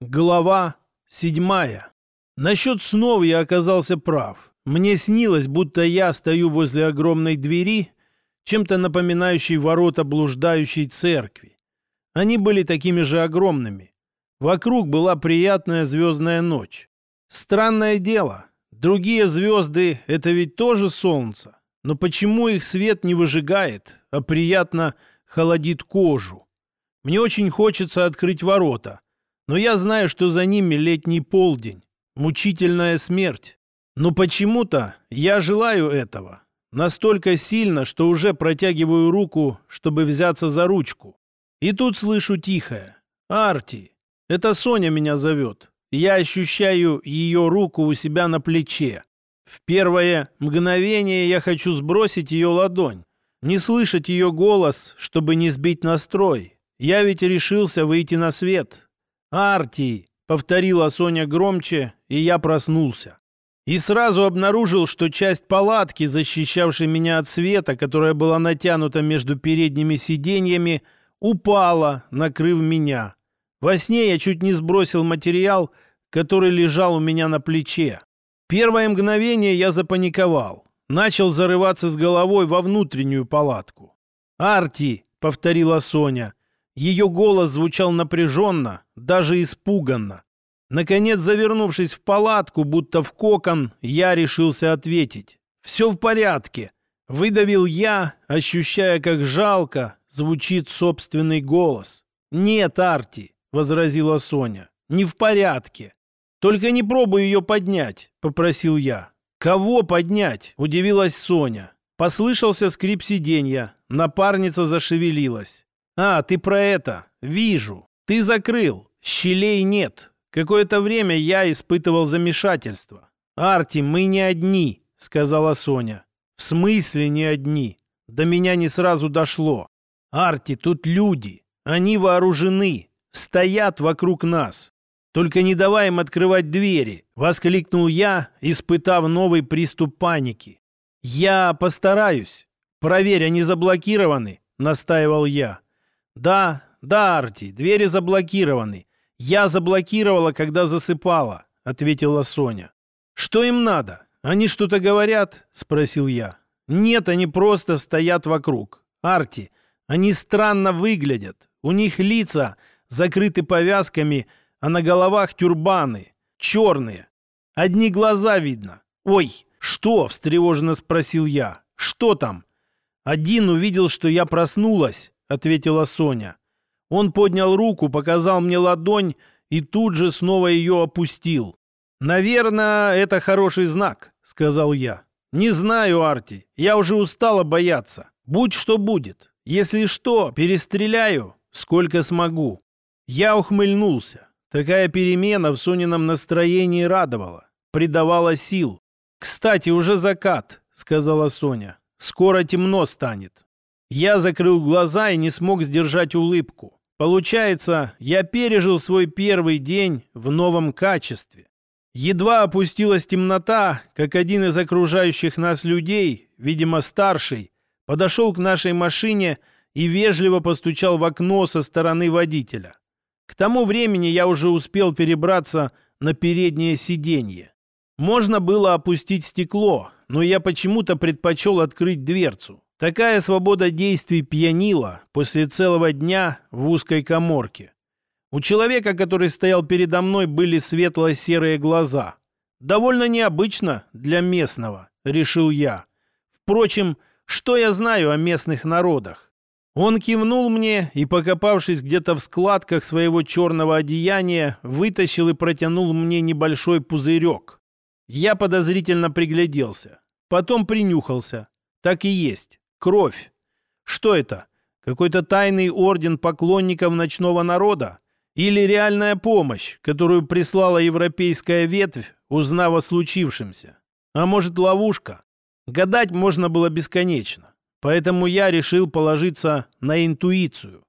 Глава седьмая. Насчет снов я оказался прав. Мне снилось, будто я стою возле огромной двери, чем-то напоминающей ворота блуждающей церкви. Они были такими же огромными. Вокруг была приятная звездная ночь. Странное дело, другие звезды — это ведь тоже солнце. Но почему их свет не выжигает, а приятно холодит кожу? Мне очень хочется открыть ворота — но я знаю, что за ними летний полдень, мучительная смерть. Но почему-то я желаю этого. Настолько сильно, что уже протягиваю руку, чтобы взяться за ручку. И тут слышу тихое. «Арти, это Соня меня зовет. Я ощущаю ее руку у себя на плече. В первое мгновение я хочу сбросить ее ладонь, не слышать ее голос, чтобы не сбить настрой. Я ведь решился выйти на свет, «Арти!» — повторила Соня громче, и я проснулся. И сразу обнаружил, что часть палатки, защищавшей меня от света, которая была натянута между передними сиденьями, упала, накрыв меня. Во сне я чуть не сбросил материал, который лежал у меня на плече. Первое мгновение я запаниковал. Начал зарываться с головой во внутреннюю палатку. «Арти!» — повторила Соня. Ее голос звучал напряженно, даже испуганно. Наконец, завернувшись в палатку, будто в кокон, я решился ответить. «Все в порядке», — выдавил я, ощущая, как жалко звучит собственный голос. «Нет, Арти», — возразила Соня, — «не в порядке». «Только не пробуй ее поднять», — попросил я. «Кого поднять?» — удивилась Соня. Послышался скрип сиденья. Напарница зашевелилась. «А, ты про это. Вижу. Ты закрыл. Щелей нет. Какое-то время я испытывал замешательство. «Арти, мы не одни», — сказала Соня. «В смысле не одни? До меня не сразу дошло. Арти, тут люди. Они вооружены. Стоят вокруг нас. Только не давай им открывать двери», — воскликнул я, испытав новый приступ паники. «Я постараюсь. Проверь, они заблокированы», — настаивал я. «Да, да, Арти, двери заблокированы. Я заблокировала, когда засыпала», — ответила Соня. «Что им надо? Они что-то говорят?» — спросил я. «Нет, они просто стоят вокруг. Арти, они странно выглядят. У них лица закрыты повязками, а на головах тюрбаны, черные. Одни глаза видно. Ой, что?» — встревоженно спросил я. «Что там?» Один увидел, что я проснулась, — ответила Соня. Он поднял руку, показал мне ладонь и тут же снова ее опустил. «Наверное, это хороший знак», — сказал я. «Не знаю, Арти. Я уже устала бояться. Будь что будет. Если что, перестреляю, сколько смогу». Я ухмыльнулся. Такая перемена в Сонином настроении радовала, придавала сил. «Кстати, уже закат», — сказала Соня. «Скоро темно станет». Я закрыл глаза и не смог сдержать улыбку. Получается, я пережил свой первый день в новом качестве. Едва опустилась темнота, как один из окружающих нас людей, видимо старший, подошел к нашей машине и вежливо постучал в окно со стороны водителя. К тому времени я уже успел перебраться на переднее сиденье. Можно было опустить стекло, но я почему-то предпочел открыть дверцу. Такая свобода действий пьянила после целого дня в узкой коморке. У человека, который стоял передо мной, были светло-серые глаза. Довольно необычно для местного, решил я. Впрочем, что я знаю о местных народах? Он кивнул мне и, покопавшись где-то в складках своего черного одеяния, вытащил и протянул мне небольшой пузырек. Я подозрительно пригляделся. Потом принюхался. Так и есть. Кровь. Что это? Какой-то тайный орден поклонников ночного народа? Или реальная помощь, которую прислала европейская ветвь, узнав о случившемся? А может, ловушка? Гадать можно было бесконечно. Поэтому я решил положиться на интуицию.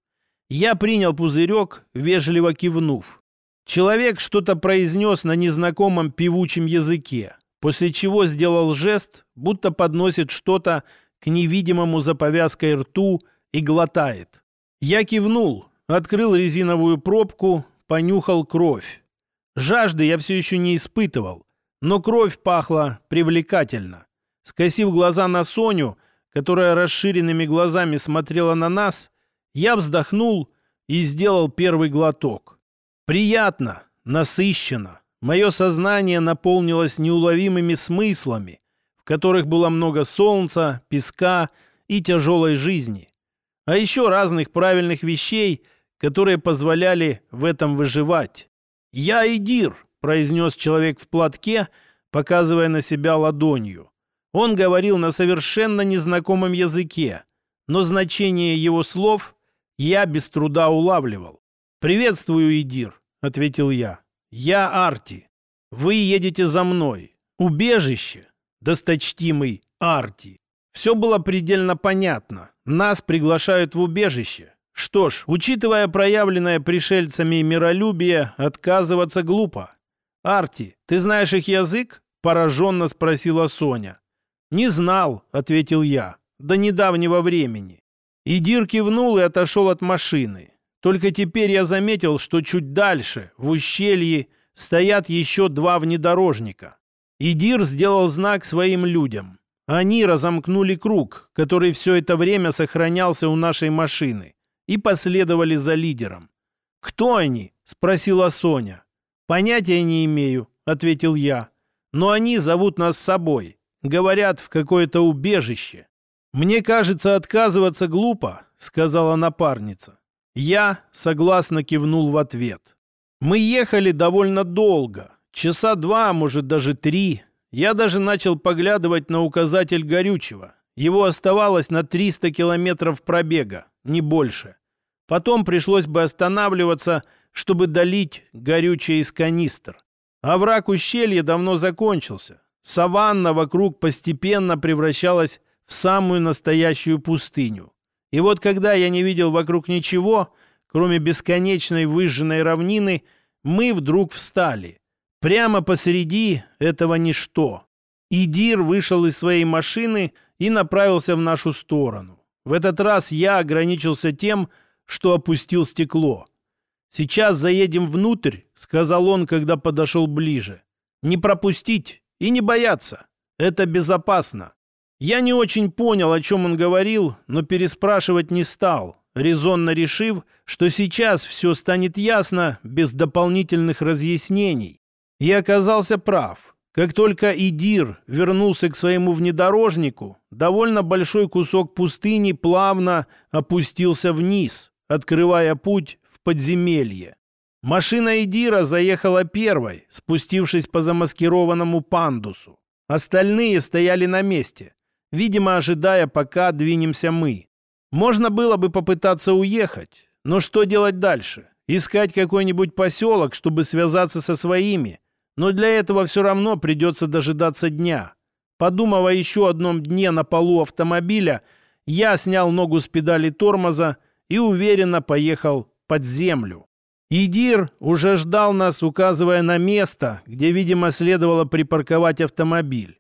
Я принял пузырек, вежливо кивнув. Человек что-то произнес на незнакомом певучем языке, после чего сделал жест, будто подносит что-то к невидимому за повязкой рту и глотает. Я кивнул, открыл резиновую пробку, понюхал кровь. Жажды я все еще не испытывал, но кровь пахла привлекательно. Скосив глаза на Соню, которая расширенными глазами смотрела на нас, я вздохнул и сделал первый глоток. Приятно, насыщенно. Мое сознание наполнилось неуловимыми смыслами, которых было много солнца, песка и тяжелой жизни. А еще разных правильных вещей, которые позволяли в этом выживать. «Я Идир», — произнес человек в платке, показывая на себя ладонью. Он говорил на совершенно незнакомом языке, но значение его слов я без труда улавливал. «Приветствую, Идир», — ответил я. «Я Арти. Вы едете за мной. Убежище, досточтимый Арти». Все было предельно понятно. Нас приглашают в убежище. Что ж, учитывая проявленное пришельцами миролюбие, отказываться глупо. «Арти, ты знаешь их язык?» – пораженно спросила Соня. «Не знал», — ответил я, — «до недавнего времени». Идир кивнул и отошел от машины. Только теперь я заметил, что чуть дальше, в ущелье, стоят еще два внедорожника. Идир сделал знак своим людям. Они разомкнули круг, который все это время сохранялся у нашей машины, и последовали за лидером. «Кто они?» — спросила Соня. «Понятия не имею», — ответил я. «Но они зовут нас с собой. Говорят, в какое-то убежище. Мне кажется, отказываться глупо, сказала напарница. Я согласно кивнул в ответ. Мы ехали довольно долго, часа два, может даже три. Я даже начал поглядывать на указатель горючего. Его оставалось на 300 километров пробега, не больше. Потом пришлось бы останавливаться, чтобы долить горючее из канистр. А враг ущелья давно закончился. Саванна вокруг постепенно превращалась в самую настоящую пустыню. И вот когда я не видел вокруг ничего, кроме бесконечной выжженной равнины, мы вдруг встали. Прямо посреди этого ничто. Идир вышел из своей машины и направился в нашу сторону. В этот раз я ограничился тем, что опустил стекло. «Сейчас заедем внутрь», — сказал он, когда подошел ближе. «Не пропустить и не бояться. Это безопасно. Я не очень понял, о чем он говорил, но переспрашивать не стал, резонно решив, что сейчас все станет ясно без дополнительных разъяснений. И оказался прав. Как только Идир вернулся к своему внедорожнику, довольно большой кусок пустыни плавно опустился вниз, открывая путь в подземелье. Машина Идира заехала первой, спустившись по замаскированному пандусу. Остальные стояли на месте, видимо, ожидая, пока двинемся мы. Можно было бы попытаться уехать, но что делать дальше? Искать какой-нибудь поселок, чтобы связаться со своими? Но для этого все равно придется дожидаться дня. Подумав о еще одном дне на полу автомобиля, я снял ногу с педали тормоза и уверенно поехал под землю. Идир уже ждал нас, указывая на место, где, видимо, следовало припарковать автомобиль.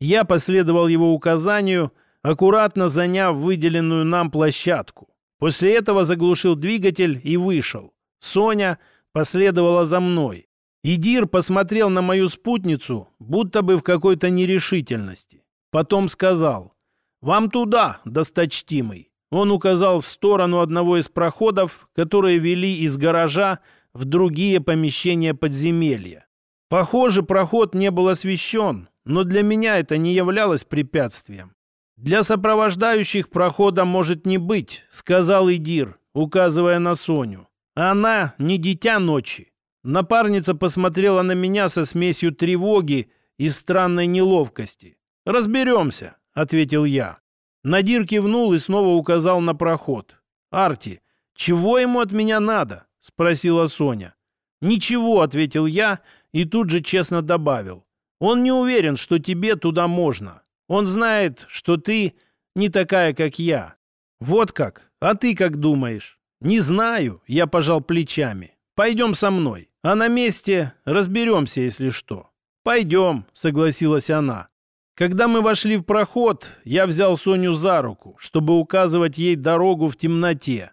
Я последовал его указанию, аккуратно заняв выделенную нам площадку. После этого заглушил двигатель и вышел. Соня последовала за мной. Идир посмотрел на мою спутницу, будто бы в какой-то нерешительности. Потом сказал, «Вам туда, досточтимый». Он указал в сторону одного из проходов, которые вели из гаража в другие помещения подземелья. Похоже, проход не был освещен, но для меня это не являлось препятствием. «Для сопровождающих прохода может не быть», — сказал Идир, указывая на Соню. «Она не дитя ночи». Напарница посмотрела на меня со смесью тревоги и странной неловкости. «Разберемся», — ответил я. Надир кивнул и снова указал на проход. «Арти, чего ему от меня надо?» — спросила Соня. «Ничего», — ответил я и тут же честно добавил. «Он не уверен, что тебе туда можно. Он знает, что ты не такая, как я». «Вот как? А ты как думаешь?» «Не знаю», — я пожал плечами. «Пойдем со мной, а на месте разберемся, если что». «Пойдем», — согласилась она. Когда мы вошли в проход, я взял Соню за руку, чтобы указывать ей дорогу в темноте.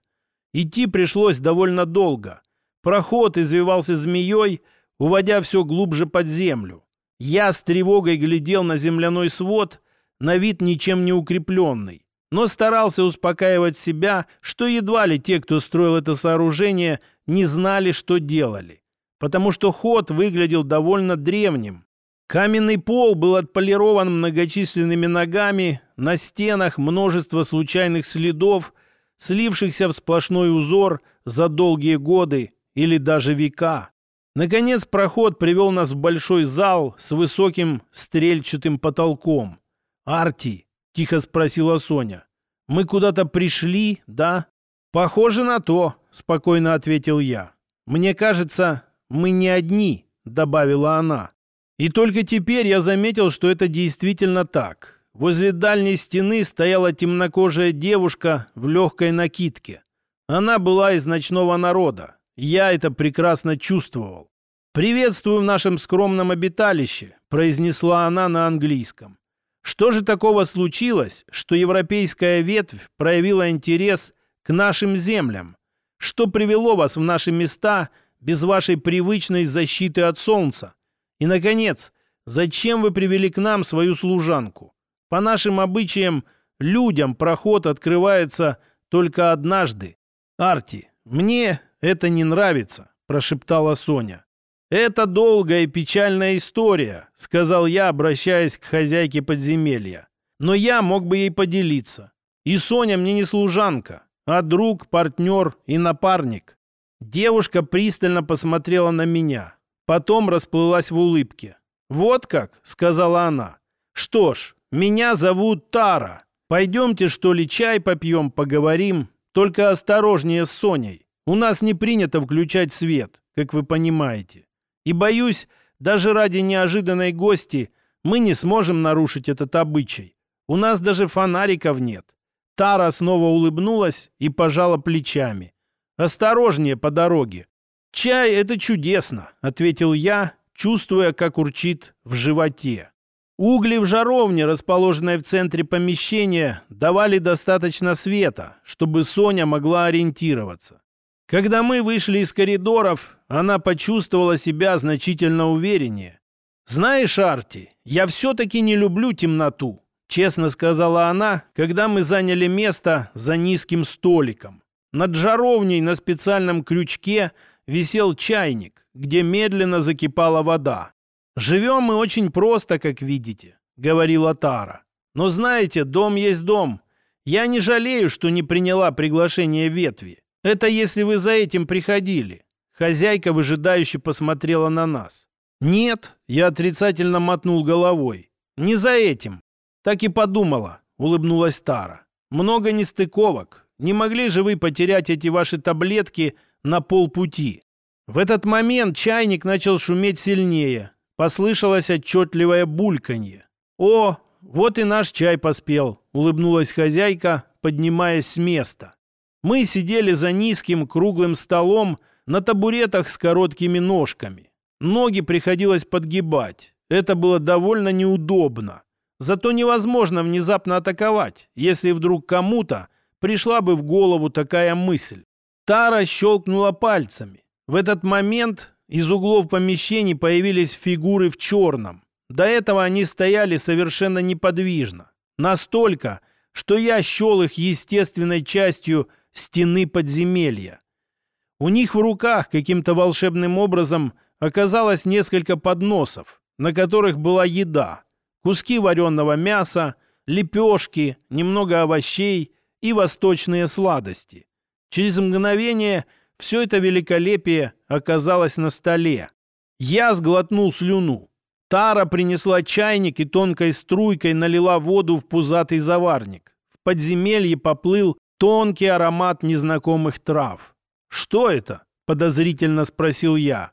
Идти пришлось довольно долго. Проход извивался змеей, уводя все глубже под землю. Я с тревогой глядел на земляной свод, на вид ничем не укрепленный, но старался успокаивать себя, что едва ли те, кто строил это сооружение, не знали, что делали, потому что ход выглядел довольно древним. Каменный пол был отполирован многочисленными ногами, на стенах множество случайных следов, слившихся в сплошной узор за долгие годы или даже века. Наконец проход привел нас в большой зал с высоким стрельчатым потолком. «Арти», — тихо спросила Соня, — «мы куда-то пришли, да?» «Похоже на то», — спокойно ответил я. «Мне кажется, мы не одни», — добавила она. И только теперь я заметил, что это действительно так. Возле дальней стены стояла темнокожая девушка в легкой накидке. Она была из ночного народа. Я это прекрасно чувствовал. «Приветствую в нашем скромном обиталище», — произнесла она на английском. «Что же такого случилось, что европейская ветвь проявила интерес к нашим землям? Что привело вас в наши места без вашей привычной защиты от солнца? И, наконец, зачем вы привели к нам свою служанку? По нашим обычаям, людям проход открывается только однажды. Арти, мне это не нравится, прошептала Соня. «Это долгая и печальная история», — сказал я, обращаясь к хозяйке подземелья. «Но я мог бы ей поделиться. И Соня мне не служанка, а друг, партнер и напарник». Девушка пристально посмотрела на меня. Потом расплылась в улыбке. «Вот как?» — сказала она. «Что ж, меня зовут Тара. Пойдемте, что ли, чай попьем, поговорим. Только осторожнее с Соней. У нас не принято включать свет, как вы понимаете. И боюсь, даже ради неожиданной гости мы не сможем нарушить этот обычай. У нас даже фонариков нет». Тара снова улыбнулась и пожала плечами. «Осторожнее по дороге. «Чай — это чудесно», — ответил я, чувствуя, как урчит в животе. Угли в жаровне, расположенной в центре помещения, давали достаточно света, чтобы Соня могла ориентироваться. Когда мы вышли из коридоров, она почувствовала себя значительно увереннее. «Знаешь, Арти, я все-таки не люблю темноту», — честно сказала она, когда мы заняли место за низким столиком. Над жаровней на специальном крючке — висел чайник, где медленно закипала вода. «Живем мы очень просто, как видите», — говорила Тара. «Но знаете, дом есть дом. Я не жалею, что не приняла приглашение ветви. Это если вы за этим приходили». Хозяйка выжидающе посмотрела на нас. «Нет», — я отрицательно мотнул головой. «Не за этим». Так и подумала, улыбнулась Тара. «Много нестыковок. Не могли же вы потерять эти ваши таблетки на полпути. В этот момент чайник начал шуметь сильнее. Послышалось отчетливое бульканье. «О, вот и наш чай поспел», — улыбнулась хозяйка, поднимаясь с места. Мы сидели за низким круглым столом на табуретах с короткими ножками. Ноги приходилось подгибать. Это было довольно неудобно. Зато невозможно внезапно атаковать, если вдруг кому-то пришла бы в голову такая мысль. Тара щелкнула пальцами. В этот момент из углов помещений появились фигуры в черном. До этого они стояли совершенно неподвижно. Настолько, что я счел их естественной частью стены подземелья. У них в руках каким-то волшебным образом оказалось несколько подносов, на которых была еда. Куски вареного мяса, лепешки, немного овощей и восточные сладости. Через мгновение все это великолепие оказалось на столе. Я сглотнул слюну. Тара принесла чайник и тонкой струйкой налила воду в пузатый заварник. В подземелье поплыл тонкий аромат незнакомых трав. «Что это?» — подозрительно спросил я.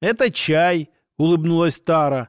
«Это чай», — улыбнулась Тара.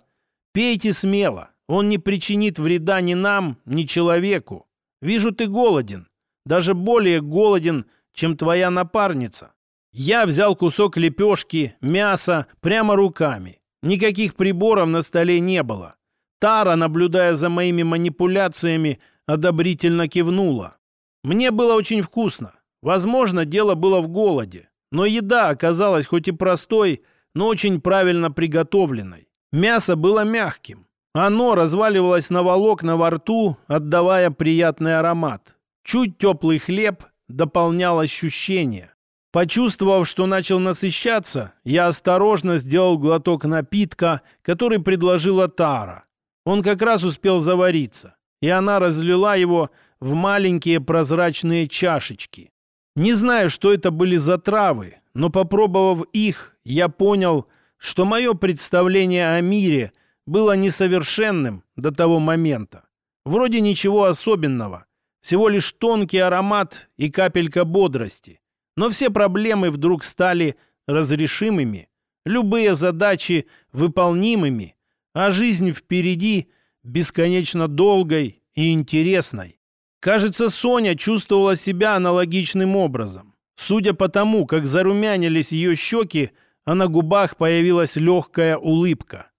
«Пейте смело. Он не причинит вреда ни нам, ни человеку. Вижу, ты голоден. Даже более голоден, чем твоя напарница. Я взял кусок лепешки, мяса прямо руками. Никаких приборов на столе не было. Тара, наблюдая за моими манипуляциями, одобрительно кивнула. Мне было очень вкусно. Возможно, дело было в голоде. но еда оказалась хоть и простой, но очень правильно приготовленной. Мясо было мягким. Оно разваливалось на волокна во рту, отдавая приятный аромат. Чуть теплый хлеб дополнял ощущение. Почувствовав, что начал насыщаться, я осторожно сделал глоток напитка, который предложила Тара. Он как раз успел завариться, и она разлила его в маленькие прозрачные чашечки. Не знаю, что это были за травы, но попробовав их, я понял, что мое представление о мире было несовершенным до того момента. Вроде ничего особенного, всего лишь тонкий аромат и капелька бодрости. Но все проблемы вдруг стали разрешимыми, любые задачи выполнимыми, а жизнь впереди бесконечно долгой и интересной. Кажется, Соня чувствовала себя аналогичным образом. Судя по тому, как зарумянились ее щеки, а на губах появилась легкая улыбка.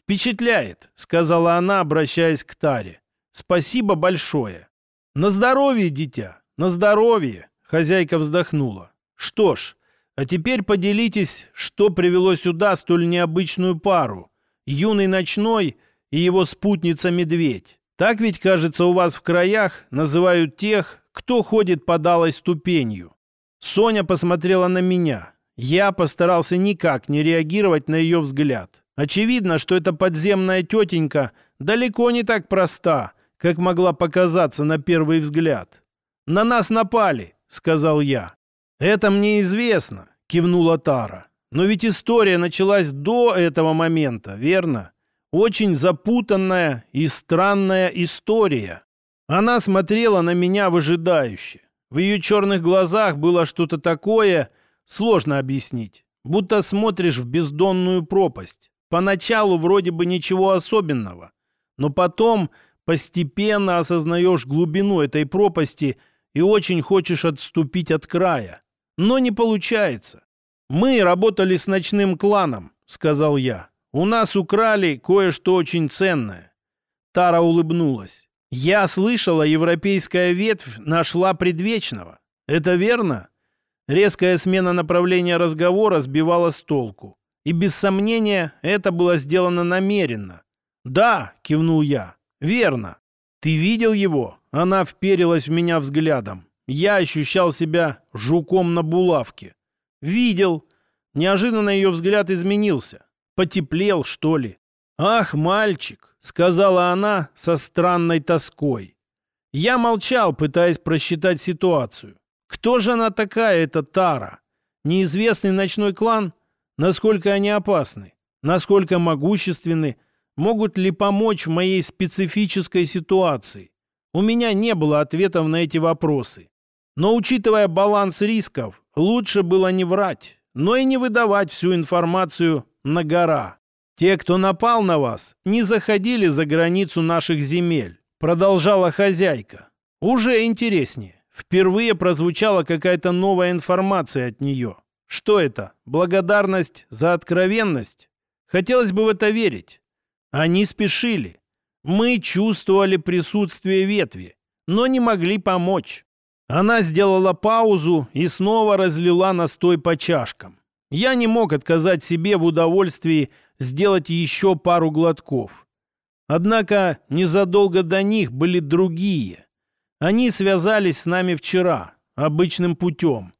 «Впечатляет», — сказала она, обращаясь к Таре. «Спасибо большое». «На здоровье, дитя, на здоровье», Хозяйка вздохнула. «Что ж, а теперь поделитесь, что привело сюда столь необычную пару. Юный ночной и его спутница-медведь. Так ведь, кажется, у вас в краях называют тех, кто ходит под алой ступенью». Соня посмотрела на меня. Я постарался никак не реагировать на ее взгляд. Очевидно, что эта подземная тетенька далеко не так проста, как могла показаться на первый взгляд. На нас напали, сказал я. «Это мне известно», — кивнула Тара. «Но ведь история началась до этого момента, верно? Очень запутанная и странная история». Она смотрела на меня выжидающе. В ее черных глазах было что-то такое, сложно объяснить, будто смотришь в бездонную пропасть. Поначалу вроде бы ничего особенного, но потом постепенно осознаешь глубину этой пропасти — и очень хочешь отступить от края. Но не получается. «Мы работали с ночным кланом», — сказал я. «У нас украли кое-что очень ценное». Тара улыбнулась. «Я слышала, европейская ветвь нашла предвечного. Это верно?» Резкая смена направления разговора сбивала с толку. И без сомнения это было сделано намеренно. «Да», — кивнул я, — «верно. Ты видел его?» Она вперилась в меня взглядом. Я ощущал себя жуком на булавке. Видел. Неожиданно ее взгляд изменился. Потеплел, что ли. «Ах, мальчик!» — сказала она со странной тоской. Я молчал, пытаясь просчитать ситуацию. Кто же она такая, эта Тара? Неизвестный ночной клан? Насколько они опасны? Насколько могущественны? Могут ли помочь в моей специфической ситуации? У меня не было ответов на эти вопросы. Но учитывая баланс рисков, лучше было не врать, но и не выдавать всю информацию на гора. Те, кто напал на вас, не заходили за границу наших земель, продолжала хозяйка. Уже интереснее. Впервые прозвучала какая-то новая информация от нее. Что это? Благодарность за откровенность? Хотелось бы в это верить. Они спешили. Мы чувствовали присутствие ветви, но не могли помочь. Она сделала паузу и снова разлила настой по чашкам. Я не мог отказать себе в удовольствии сделать еще пару глотков. Однако незадолго до них были другие. Они связались с нами вчера, обычным путем,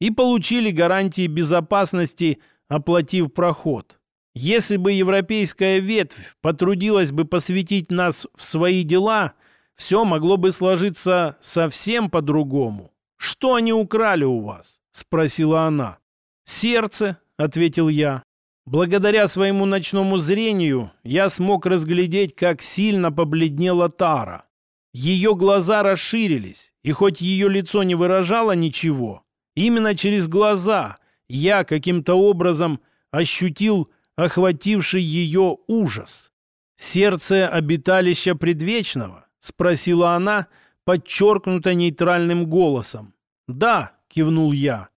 и получили гарантии безопасности, оплатив проход. Если бы европейская ветвь потрудилась бы посвятить нас в свои дела, все могло бы сложиться совсем по-другому. «Что они украли у вас?» — спросила она. «Сердце», — ответил я. Благодаря своему ночному зрению я смог разглядеть, как сильно побледнела Тара. Ее глаза расширились, и хоть ее лицо не выражало ничего, именно через глаза я каким-то образом ощутил охвативший ее ужас. «Сердце обиталища предвечного?» — спросила она, подчеркнуто нейтральным голосом. «Да», — кивнул я.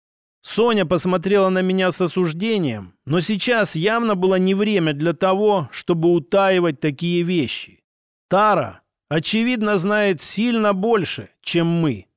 Соня посмотрела на меня с осуждением, но сейчас явно было не время для того, чтобы утаивать такие вещи. Тара, очевидно, знает сильно больше, чем мы.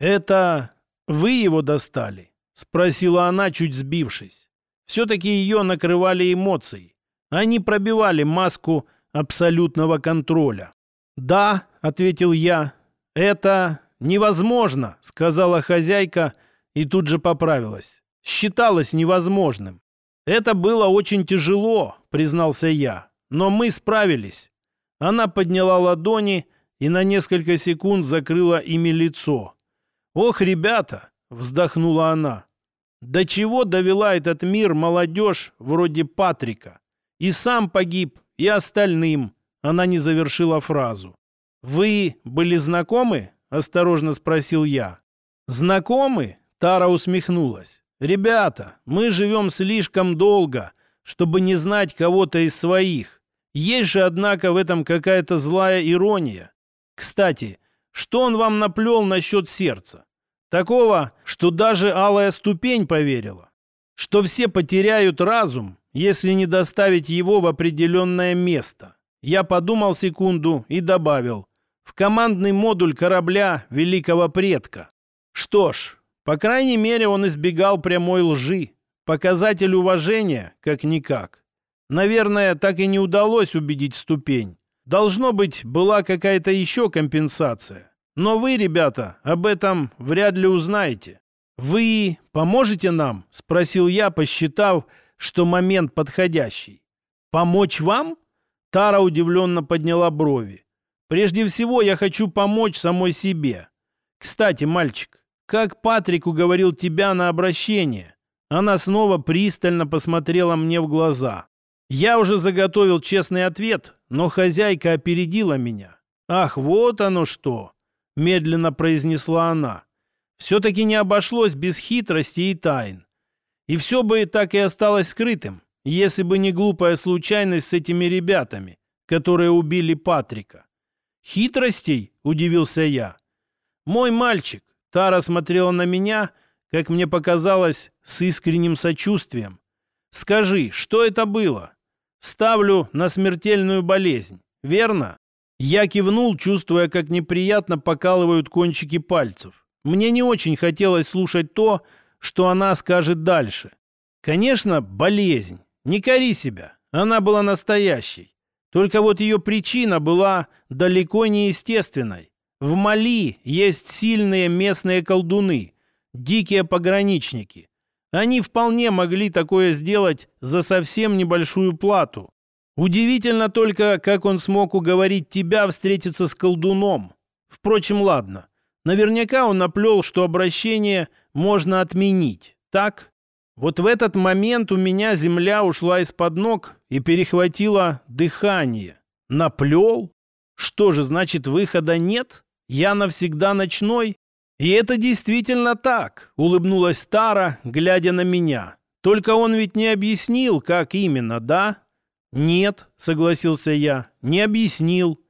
Это вы его достали? — спросила она, чуть сбившись. Все-таки ее накрывали эмоции. Они пробивали маску абсолютного контроля. «Да», — ответил я, — «это невозможно», — сказала хозяйка и тут же поправилась. «Считалось невозможным». «Это было очень тяжело», — признался я, — «но мы справились». Она подняла ладони и на несколько секунд закрыла ими лицо. «Ох, ребята!» — вздохнула она. «До чего довела этот мир молодежь вроде Патрика? И сам погиб, и остальным». Она не завершила фразу. «Вы были знакомы?» — осторожно спросил я. «Знакомы?» — Тара усмехнулась. «Ребята, мы живем слишком долго, чтобы не знать кого-то из своих. Есть же, однако, в этом какая-то злая ирония. Кстати, что он вам наплел насчет сердца? Такого, что даже алая ступень поверила. Что все потеряют разум, если не доставить его в определенное место. Я подумал секунду и добавил. В командный модуль корабля великого предка. Что ж, по крайней мере, он избегал прямой лжи. Показатель уважения, как-никак. Наверное, так и не удалось убедить ступень. Должно быть, была какая-то еще компенсация. Но вы, ребята, об этом вряд ли узнаете. «Вы поможете нам?» – спросил я, посчитав, что момент подходящий. «Помочь вам?» Тара удивленно подняла брови. «Прежде всего, я хочу помочь самой себе. Кстати, мальчик, как Патрик уговорил тебя на обращение?» Она снова пристально посмотрела мне в глаза. Я уже заготовил честный ответ, но хозяйка опередила меня. «Ах, вот оно что!» — медленно произнесла она. «Все-таки не обошлось без хитрости и тайн. И все бы так и осталось скрытым, если бы не глупая случайность с этими ребятами, которые убили Патрика». «Хитростей?» — удивился я. «Мой мальчик!» — Тара смотрела на меня, как мне показалось, с искренним сочувствием. «Скажи, что это было?» Ставлю на смертельную болезнь, верно? Я кивнул, чувствуя, как неприятно покалывают кончики пальцев. Мне не очень хотелось слушать то, что она скажет дальше. Конечно, болезнь. Не кори себя. Она была настоящей. Только вот ее причина была далеко не естественной. В Мали есть сильные местные колдуны, дикие пограничники. Они вполне могли такое сделать за совсем небольшую плату. Удивительно только, как он смог уговорить тебя встретиться с колдуном. Впрочем, ладно. Наверняка он наплел, что обращение можно отменить. Так? Вот в этот момент у меня земля ушла из-под ног и перехватила дыхание. Наплел? Что же, значит, выхода нет? Я навсегда ночной? «И это действительно так», — улыбнулась Тара, глядя на меня. «Только он ведь не объяснил, как именно, да?» «Нет», — согласился я, — «не объяснил».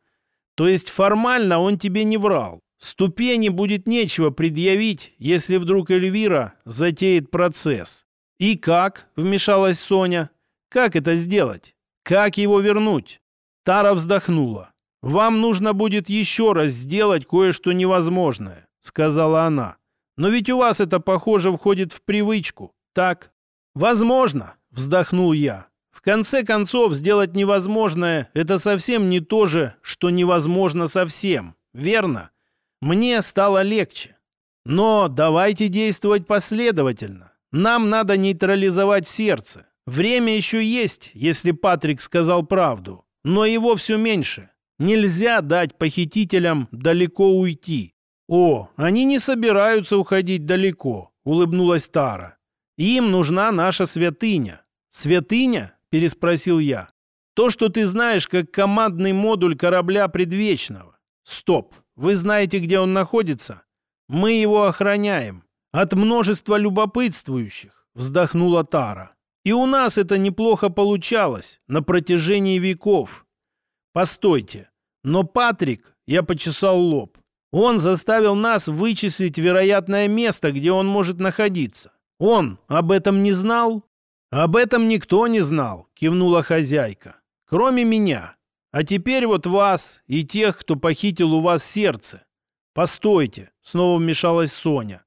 «То есть формально он тебе не врал. Ступени будет нечего предъявить, если вдруг Эльвира затеет процесс». «И как?» — вмешалась Соня. «Как это сделать? Как его вернуть?» Тара вздохнула. «Вам нужно будет еще раз сделать кое-что невозможное. — сказала она. «Но ведь у вас это, похоже, входит в привычку, так?» «Возможно», — вздохнул я. «В конце концов, сделать невозможное — это совсем не то же, что невозможно совсем, верно? Мне стало легче. Но давайте действовать последовательно. Нам надо нейтрализовать сердце. Время еще есть, если Патрик сказал правду. Но его все меньше. Нельзя дать похитителям далеко уйти. «О, они не собираются уходить далеко», — улыбнулась Тара. «Им нужна наша святыня». «Святыня?» — переспросил я. «То, что ты знаешь, как командный модуль корабля предвечного». «Стоп! Вы знаете, где он находится?» «Мы его охраняем. От множества любопытствующих», — вздохнула Тара. «И у нас это неплохо получалось на протяжении веков». «Постойте. Но Патрик...» — я почесал лоб. Он заставил нас вычислить вероятное место, где он может находиться. Он об этом не знал? Об этом никто не знал, кивнула хозяйка. Кроме меня. А теперь вот вас и тех, кто похитил у вас сердце. Постойте, снова вмешалась Соня.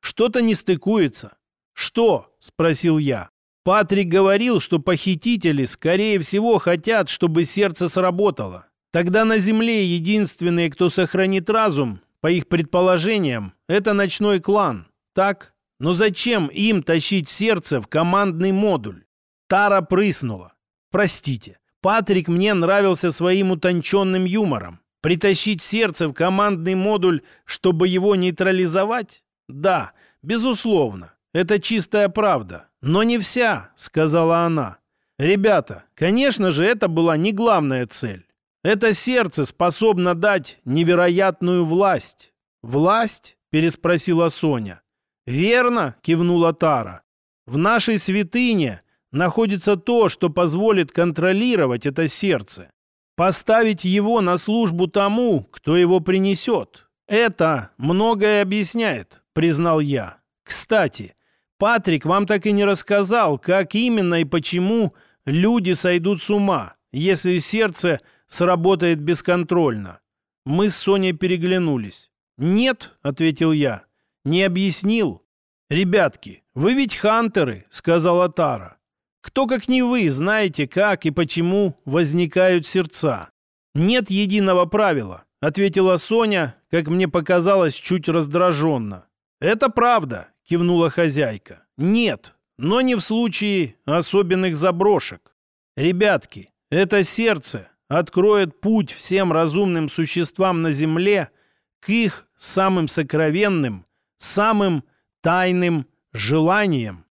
Что-то не стыкуется. «Что?» — спросил я. Патрик говорил, что похитители, скорее всего, хотят, чтобы сердце сработало. Тогда на Земле единственные, кто сохранит разум, по их предположениям, это ночной клан. Так? Но зачем им тащить сердце в командный модуль? Тара прыснула. Простите, Патрик мне нравился своим утонченным юмором. Притащить сердце в командный модуль, чтобы его нейтрализовать? Да, безусловно. Это чистая правда. Но не вся, сказала она. Ребята, конечно же, это была не главная цель. Это сердце способно дать невероятную власть. «Власть?» – переспросила Соня. «Верно», – кивнула Тара. «В нашей святыне находится то, что позволит контролировать это сердце, поставить его на службу тому, кто его принесет. Это многое объясняет», – признал я. «Кстати, Патрик вам так и не рассказал, как именно и почему люди сойдут с ума, если сердце – сработает бесконтрольно. Мы с Соней переглянулись. «Нет», — ответил я, — «не объяснил». «Ребятки, вы ведь хантеры», — сказала Тара. «Кто, как не вы, знаете, как и почему возникают сердца?» «Нет единого правила», — ответила Соня, как мне показалось, чуть раздраженно. «Это правда», — кивнула хозяйка. «Нет, но не в случае особенных заброшек. Ребятки, это сердце откроет путь всем разумным существам на Земле к их самым сокровенным, самым тайным желаниям.